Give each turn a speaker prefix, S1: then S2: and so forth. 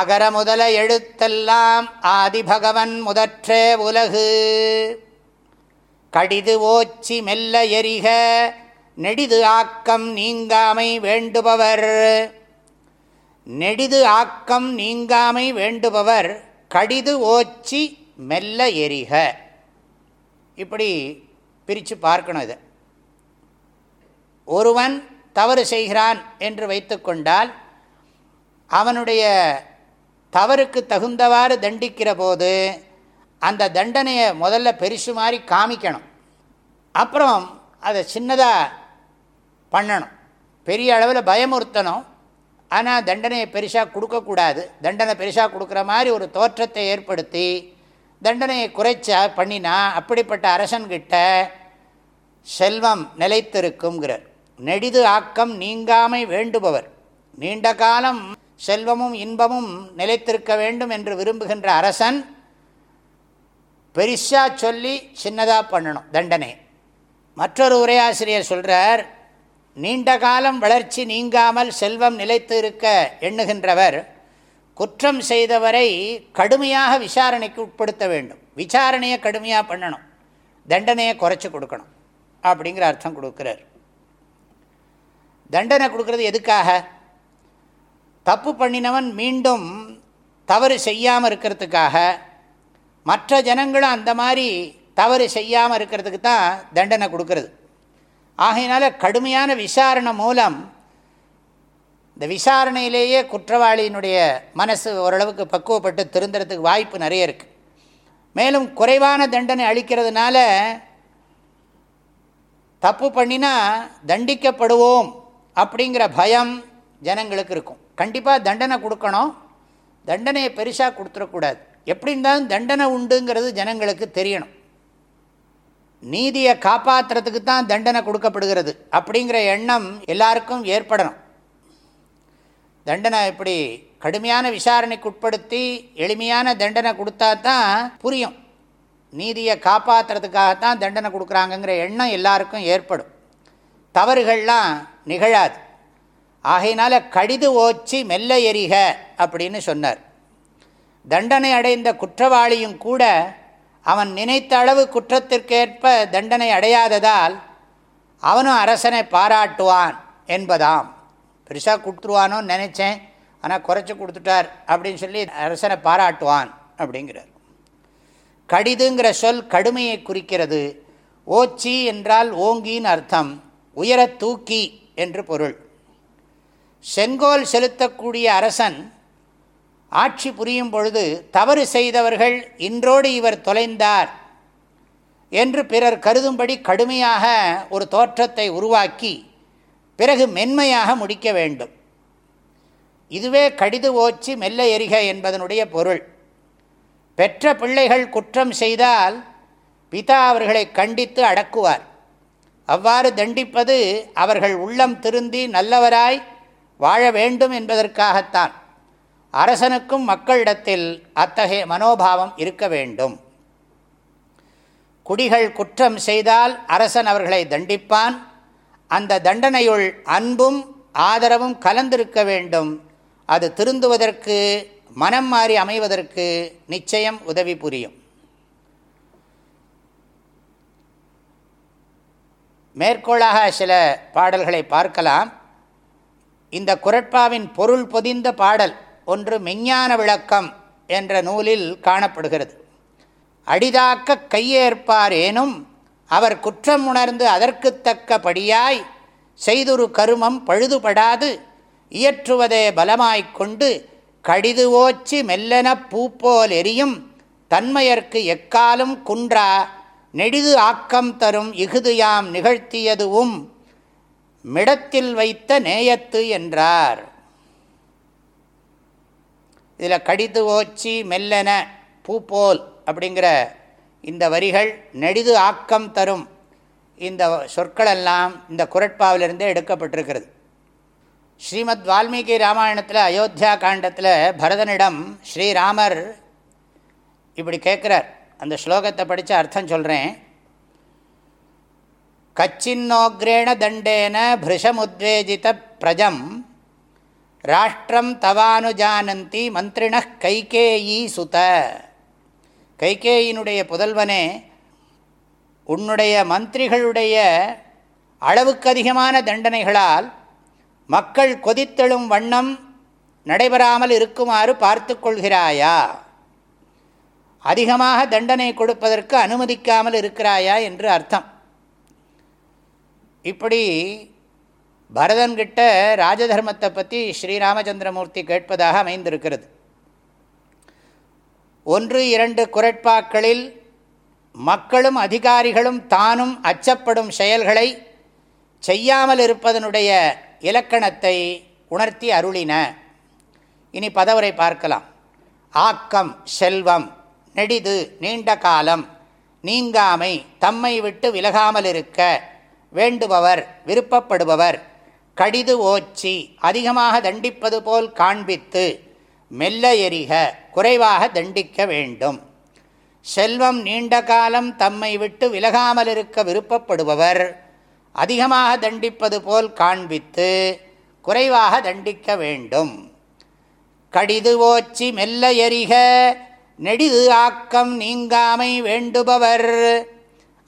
S1: அகர முதல எழுத்தெல்லாம் ஆதிபகவன் முதற்றே உலகு கடிது ஓச்சி மெல்ல எரிக நெடிது ஆக்கம் நீங்காமை வேண்டுபவர் நெடிது ஆக்கம் நீங்காமை வேண்டுபவர் கடிது ஓச்சி மெல்ல எரிக இப்படி பிரித்து பார்க்கணும் இது ஒருவன் தவறு செய்கிறான் என்று வைத்துக்கொண்டால் அவனுடைய தவறுக்கு தகுந்தவாறு தண்டிக்கிற போது அந்த தண்டனையை முதல்ல பெருசு மாதிரி காமிக்கணும் அப்புறம் அதை சின்னதாக பண்ணணும் பெரிய அளவில் பயமுறுத்தணும் ஆனால் தண்டனையை பெருசாக கொடுக்கக்கூடாது தண்டனை பெருசாக கொடுக்குற மாதிரி ஒரு தோற்றத்தை ஏற்படுத்தி தண்டனையை குறைச்சா பண்ணினா அப்படிப்பட்ட அரசன்கிட்ட செல்வம் நிலைத்திருக்குங்கிறார் நெடிது ஆக்கம் நீங்காமை வேண்டுபவர் நீண்ட காலம் செல்வமும் இன்பமும் நிலைத்திருக்க வேண்டும் என்று விரும்புகின்ற அரசன் பெரிசா சொல்லி சின்னதாக பண்ணணும் தண்டனை மற்றொரு உரையாசிரியர் சொல்கிறார் நீண்ட காலம் வளர்ச்சி நீங்காமல் செல்வம் நிலைத்து இருக்க எண்ணுகின்றவர் குற்றம் செய்தவரை கடுமையாக விசாரணைக்கு உட்படுத்த வேண்டும் விசாரணையை கடுமையாக பண்ணணும் தண்டனையை குறைச்சி கொடுக்கணும் அப்படிங்கிற அர்த்தம் கொடுக்குறார் தண்டனை கொடுக்கறது எதுக்காக தப்பு பண்ணினவன் மீண்டும் தவறு செய்யாமல் இருக்கிறதுக்காக மற்ற ஜனங்களும் அந்த மாதிரி தவறு செய்யாமல் இருக்கிறதுக்கு தான் தண்டனை கொடுக்கறது ஆகையினால கடுமையான விசாரணை மூலம் இந்த விசாரணையிலேயே குற்றவாளியினுடைய மனசு ஓரளவுக்கு பக்குவப்பட்டு திருந்துறதுக்கு வாய்ப்பு நிறைய இருக்குது மேலும் குறைவான தண்டனை அளிக்கிறதுனால தப்பு பண்ணினா தண்டிக்கப்படுவோம் அப்படிங்கிற பயம் ஜனங்களுக்கு இருக்கும் கண்டிப்பாக தண்டனை கொடுக்கணும் தண்டனையை பெருசாக கொடுத்துடக்கூடாது எப்படி இருந்தாலும் தண்டனை உண்டுங்கிறது ஜனங்களுக்கு தெரியணும் நீதியை காப்பாற்றுறதுக்கு தான் தண்டனை கொடுக்கப்படுகிறது அப்படிங்கிற எண்ணம் எல்லாருக்கும் ஏற்படணும் தண்டனை இப்படி கடுமையான விசாரணைக்கு உட்படுத்தி எளிமையான தண்டனை கொடுத்தா தான் புரியும் நீதியை காப்பாற்றுறதுக்காகத்தான் தண்டனை கொடுக்குறாங்கங்கிற எண்ணம் எல்லாருக்கும் ஏற்படும் தவறுகள்லாம் நிகழாது ஆகையினால கடிது ஓச்சி மெல்ல எரிக அப்படின்னு சொன்னார் தண்டனை அடைந்த குற்றவாளியும் கூட அவன் நினைத்த அளவு குற்றத்திற்கேற்ப தண்டனை அடையாததால் அவனும் அரசனை பாராட்டுவான் என்பதாம் பெருசாக கொடுத்துருவானோன்னு நினச்சேன் ஆனால் குறைச்சி கொடுத்துட்டார் அப்படின்னு சொல்லி அரசனை பாராட்டுவான் அப்படிங்கிறார் கடிதுங்கிற சொல் கடுமையை குறிக்கிறது ஓச்சி என்றால் ஓங்கின்னு அர்த்தம் உயர தூக்கி என்று பொருள் செங்கோல் செலுத்தக்கூடிய அரசன் ஆட்சி புரியும் பொழுது தவறு செய்தவர்கள் இன்றோடு இவர் தொலைந்தார் என்று பிறர் கருதும்படி கடுமையாக ஒரு தோற்றத்தை உருவாக்கி பிறகு மென்மையாக முடிக்க வேண்டும் இதுவே கடிது ஓச்சி மெல்ல எரிக என்பதனுடைய பொருள் பெற்ற பிள்ளைகள் குற்றம் செய்தால் பிதா அவர்களை கண்டித்து அடக்குவார் அவ்வாறு தண்டிப்பது அவர்கள் உள்ளம் திருந்தி நல்லவராய் வாழ வேண்டும் என்பதற்காகத்தான் அரசனுக்கும் மக்களிடத்தில் அத்தகைய மனோபாவம் இருக்க வேண்டும் குடிகள் குற்றம் செய்தால் அரசன் அவர்களை தண்டிப்பான் அந்த தண்டனையுள் அன்பும் ஆதரவும் கலந்திருக்க வேண்டும் அது திருந்துவதற்கு மனம் மாறி அமைவதற்கு நிச்சயம் உதவி புரியும் மேற்கோளாக சில பாடல்களை பார்க்கலாம் இந்த குரட்பாவின் பொருள் பொதிந்த பாடல் ஒன்று மெஞ்ஞான விளக்கம் என்ற நூலில் காணப்படுகிறது அடிதாக்க கையேற்பார் ஏனும் அவர் குற்றம் உணர்ந்து அதற்கு தக்கபடியாய் செய்தொரு கருமம் பழுதுபடாது இயற்றுவதே பலமாய்க்கொண்டு கடிது ஓச்சி மெல்லென பூப்போல் எரியும் தன்மையர்க்கு எக்காலும் குன்றா நெடிது ஆக்கம் தரும் இகுதியாம் நிகழ்த்தியதுவும் மிடத்தில் வைத்த நேயத்து என்றார் இதில் கடிது ஓச்சி மெல்லன பூப்போல் அப்படிங்கிற இந்த வரிகள் நெடிது ஆக்கம் தரும் இந்த சொற்களெல்லாம் இந்த குரட்பாவிலிருந்தே எடுக்கப்பட்டிருக்கிறது ஸ்ரீமத் வால்மீகி ராமாயணத்தில் அயோத்தியா காண்டத்தில் பரதனிடம் ஸ்ரீராமர் இப்படி கேட்குறார் அந்த ஸ்லோகத்தை படித்து அர்த்தம் சொல்கிறேன் கச்சின்னோக்ரேண தண்டேன பிருஷமுத்வேஜித பிரஜம் ராஷ்டிரம் தவானுஜானந்தி மந்திரிண கைகேயி சுத கைகேயினுடைய புதல்வனே உன்னுடைய மந்திரிகளுடைய அளவுக்கு அதிகமான தண்டனைகளால் மக்கள் கொதித்தெழும் வண்ணம் நடைபெறாமல் இருக்குமாறு பார்த்து கொள்கிறாயா அதிகமாக தண்டனை கொடுப்பதற்கு அனுமதிக்காமல் இருக்கிறாயா என்று அர்த்தம் இப்படி பரதன்கிட்ட ராஜதர்மத்தை பற்றி ஸ்ரீராமச்சந்திரமூர்த்தி கேட்பதாக அமைந்திருக்கிறது ஒன்று இரண்டு குரட்பாக்களில் மக்களும் அதிகாரிகளும் தானும் அச்சப்படும் செயல்களை செய்யாமல் இருப்பதனுடைய இலக்கணத்தை உணர்த்தி அருளின இனி பதவரை பார்க்கலாம் ஆக்கம் செல்வம் நெடிது நீண்ட காலம் நீங்காமை தம்மை விட்டு விலகாமல் இருக்க வேண்டுபவர் விருப்பப்படுபவர் கடிது ஓச்சி அதிகமாக தண்டிப்பது போல் காண்பித்து மெல்ல எரிக குறைவாக தண்டிக்க வேண்டும் செல்வம் நீண்ட காலம் தம்மை விட்டு விலகாமல் இருக்க விருப்பப்படுபவர் அதிகமாக தண்டிப்பது போல் காண்பித்து குறைவாக தண்டிக்க வேண்டும் கடிது ஓச்சி மெல்ல எரிக நெடிது ஆக்கம் நீங்காமை வேண்டுபவர்